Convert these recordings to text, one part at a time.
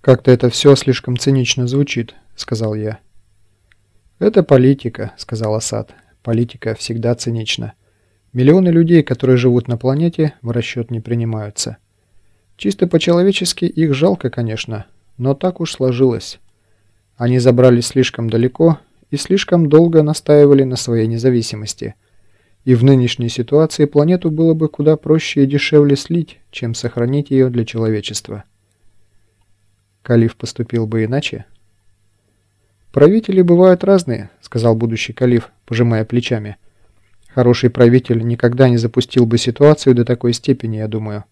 «Как-то это все слишком цинично звучит», — сказал я. «Это политика», — сказал Асад. «Политика всегда цинична. Миллионы людей, которые живут на планете, в расчет не принимаются. Чисто по-человечески их жалко, конечно, но так уж сложилось. Они забрались слишком далеко и слишком долго настаивали на своей независимости. И в нынешней ситуации планету было бы куда проще и дешевле слить, чем сохранить ее для человечества. Калиф поступил бы иначе? «Правители бывают разные», — сказал будущий калиф, пожимая плечами. «Хороший правитель никогда не запустил бы ситуацию до такой степени, я думаю.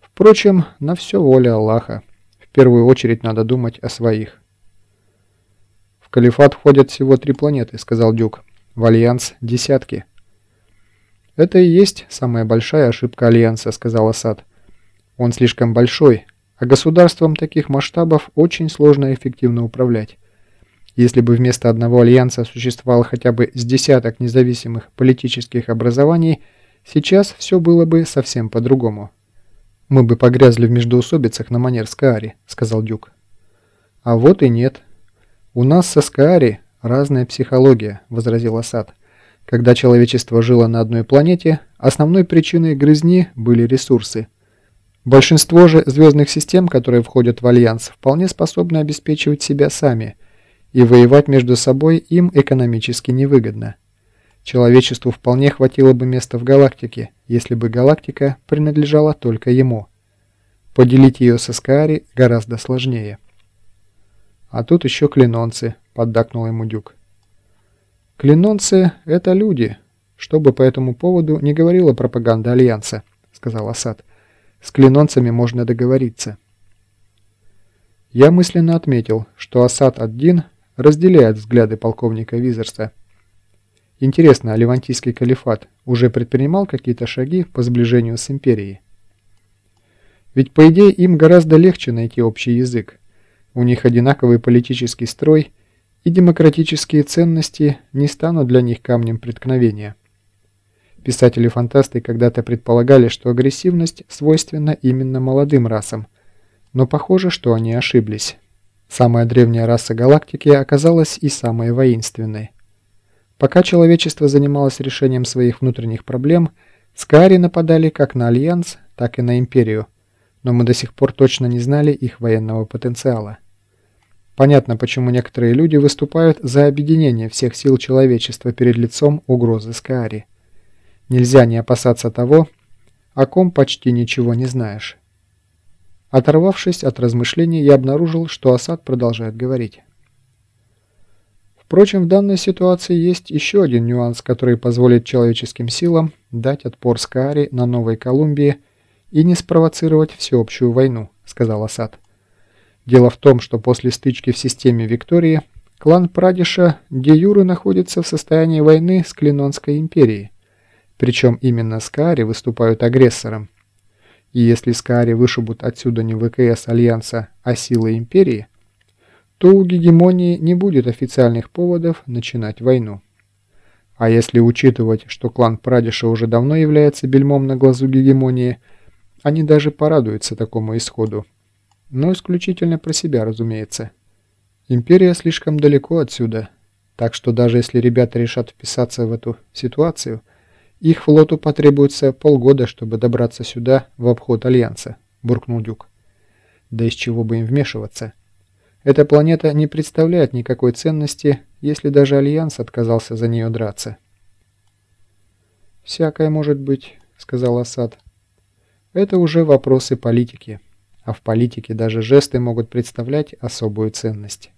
Впрочем, на все воля Аллаха. В первую очередь надо думать о своих». «В калифат входят всего три планеты», — сказал Дюк. «В Альянс — десятки». «Это и есть самая большая ошибка Альянса», — сказал Асад. «Он слишком большой, а государством таких масштабов очень сложно эффективно управлять. Если бы вместо одного альянса существовало хотя бы с десяток независимых политических образований, сейчас все было бы совсем по-другому. «Мы бы погрязли в междоусобицах на манер Скаари», — сказал Дюк. «А вот и нет. У нас со Скаари разная психология», — возразил Асад. «Когда человечество жило на одной планете, основной причиной грызни были ресурсы — Большинство же звездных систем, которые входят в Альянс, вполне способны обеспечивать себя сами, и воевать между собой им экономически невыгодно. Человечеству вполне хватило бы места в галактике, если бы галактика принадлежала только ему. Поделить ее со Скаари гораздо сложнее. «А тут еще клинонцы», — поддакнул ему Дюк. «Клинонцы — это люди, что бы по этому поводу не говорила пропаганда Альянса», — сказал Асад. С клинонцами можно договориться. Я мысленно отметил, что Асад Ад-Дин разделяет взгляды полковника Визерса. Интересно, а Левантийский калифат уже предпринимал какие-то шаги по сближению с империей? Ведь, по идее, им гораздо легче найти общий язык. У них одинаковый политический строй, и демократические ценности не станут для них камнем преткновения. Писатели-фантасты когда-то предполагали, что агрессивность свойственна именно молодым расам, но похоже, что они ошиблись. Самая древняя раса галактики оказалась и самой воинственной. Пока человечество занималось решением своих внутренних проблем, Скари нападали как на Альянс, так и на Империю, но мы до сих пор точно не знали их военного потенциала. Понятно, почему некоторые люди выступают за объединение всех сил человечества перед лицом угрозы Скари. Нельзя не опасаться того, о ком почти ничего не знаешь. Оторвавшись от размышлений, я обнаружил, что Асад продолжает говорить. Впрочем, в данной ситуации есть еще один нюанс, который позволит человеческим силам дать отпор Скаари на Новой Колумбии и не спровоцировать всеобщую войну, сказал Асад. Дело в том, что после стычки в системе Виктории клан Прадиша де Юры находится в состоянии войны с Клинонской империей. Причем именно Скаари выступают агрессором. И если Скаари вышибут отсюда не ВКС Альянса, а силы Империи, то у гегемонии не будет официальных поводов начинать войну. А если учитывать, что клан Прадиша уже давно является бельмом на глазу гегемонии, они даже порадуются такому исходу. Но исключительно про себя, разумеется. Империя слишком далеко отсюда, так что даже если ребята решат вписаться в эту ситуацию – их флоту потребуется полгода, чтобы добраться сюда в обход Альянса», – буркнул Дюк. «Да из чего бы им вмешиваться? Эта планета не представляет никакой ценности, если даже Альянс отказался за нее драться». «Всякое может быть», – сказал Асад. «Это уже вопросы политики, а в политике даже жесты могут представлять особую ценность».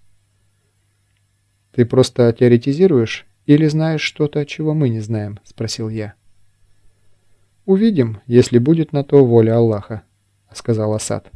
«Ты просто теоретизируешь или знаешь что-то, чего мы не знаем?» – спросил я. «Увидим, если будет на то воля Аллаха», – сказал Асад.